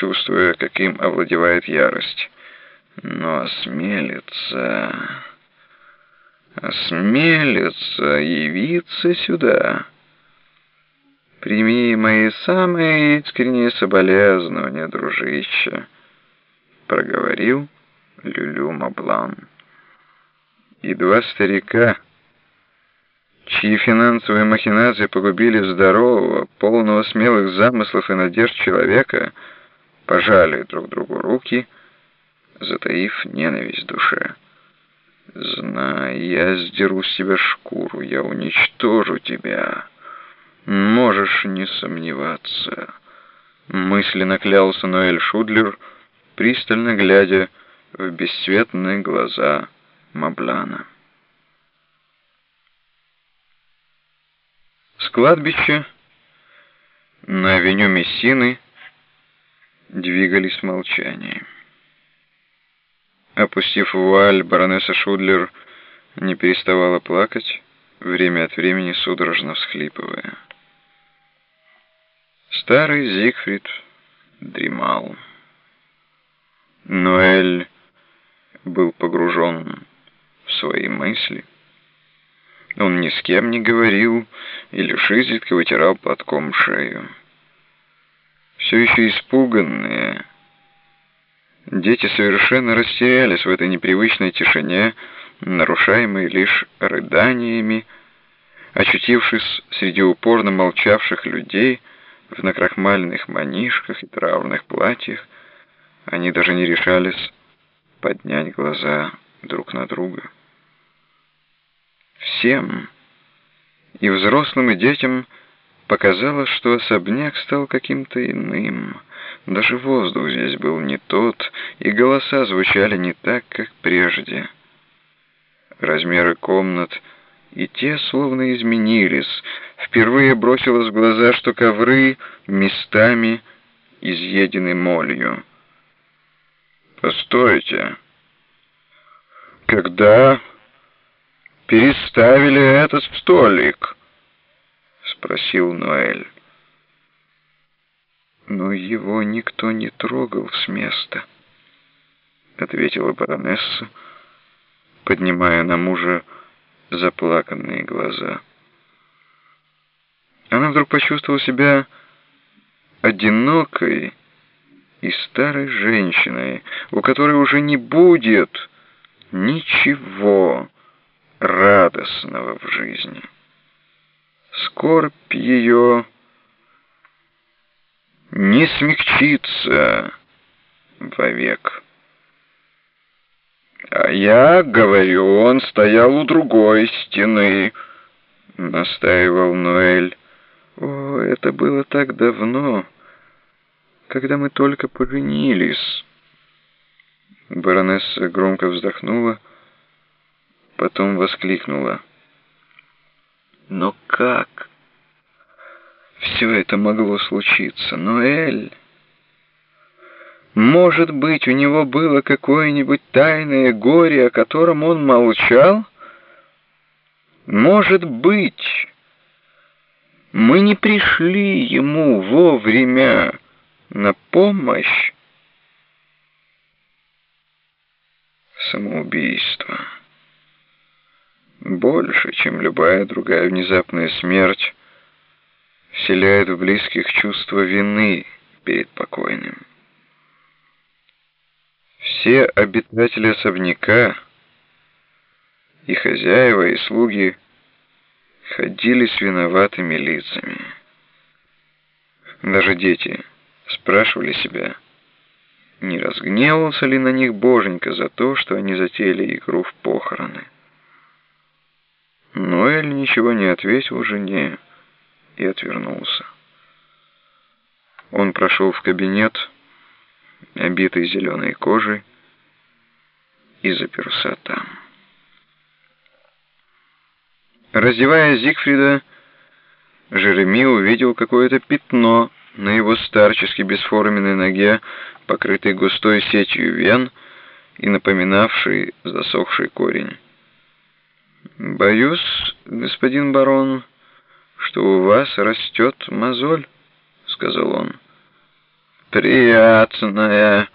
чувствуя, каким овладевает ярость. Но осмелится... осмелится явиться сюда. Прими мои самые искренние соболезнования, дружище, проговорил Люлю Маблан. И два старика чьи финансовые махинации погубили здорового, полного смелых замыслов и надежд человека, пожали друг другу руки, затаив ненависть в душе. «Знай, я сдеру с тебя шкуру, я уничтожу тебя. Можешь не сомневаться». Мысленно клялся Ноэль Шудлер, пристально глядя в бесцветные глаза Маблана. С кладбища на авеню Мессины двигались в молчании. Опустив вуаль, баронесса Шудлер не переставала плакать, время от времени судорожно всхлипывая. Старый Зигфрид дремал. Ноэль был погружен в свои мысли. Он ни с кем не говорил и лишь изредка вытирал платком шею. Все еще испуганные, дети совершенно растерялись в этой непривычной тишине, нарушаемой лишь рыданиями, очутившись среди упорно молчавших людей в накрахмальных манишках и травных платьях, они даже не решались поднять глаза друг на друга. Всем, и взрослым, и детям, показалось, что особняк стал каким-то иным. Даже воздух здесь был не тот, и голоса звучали не так, как прежде. Размеры комнат и те словно изменились. Впервые бросилось в глаза, что ковры местами изъедены молью. «Постойте! Когда переставили этот столик?» — спросил Ноэль. «Но его никто не трогал с места», — ответила баронесса, поднимая на мужа заплаканные глаза. Она вдруг почувствовала себя одинокой и старой женщиной, у которой уже не будет ничего, радостного в жизни. Скорбь ее не смягчится вовек. А я говорю, он стоял у другой стены, настаивал Ноэль. О, это было так давно, когда мы только поженились. Баронесса громко вздохнула, Потом воскликнула. Но как? Все это могло случиться. Ноэль... Может быть, у него было какое-нибудь тайное горе, о котором он молчал? Может быть, мы не пришли ему вовремя на помощь? Самоубийство больше, чем любая другая внезапная смерть, вселяет в близких чувство вины перед покойным. Все обитатели особняка, и хозяева, и слуги ходили с виноватыми лицами. Даже дети спрашивали себя, не разгневался ли на них Боженька за то, что они затеяли игру в похороны. Ноэль ничего не ответил жене и отвернулся. Он прошел в кабинет, обитый зеленой кожей, и заперся там. Раздевая Зигфрида, Жереми увидел какое-то пятно на его старчески бесформенной ноге, покрытой густой сетью вен и напоминавшей засохший корень. «Боюсь, господин барон, что у вас растет мозоль», — сказал он. приятная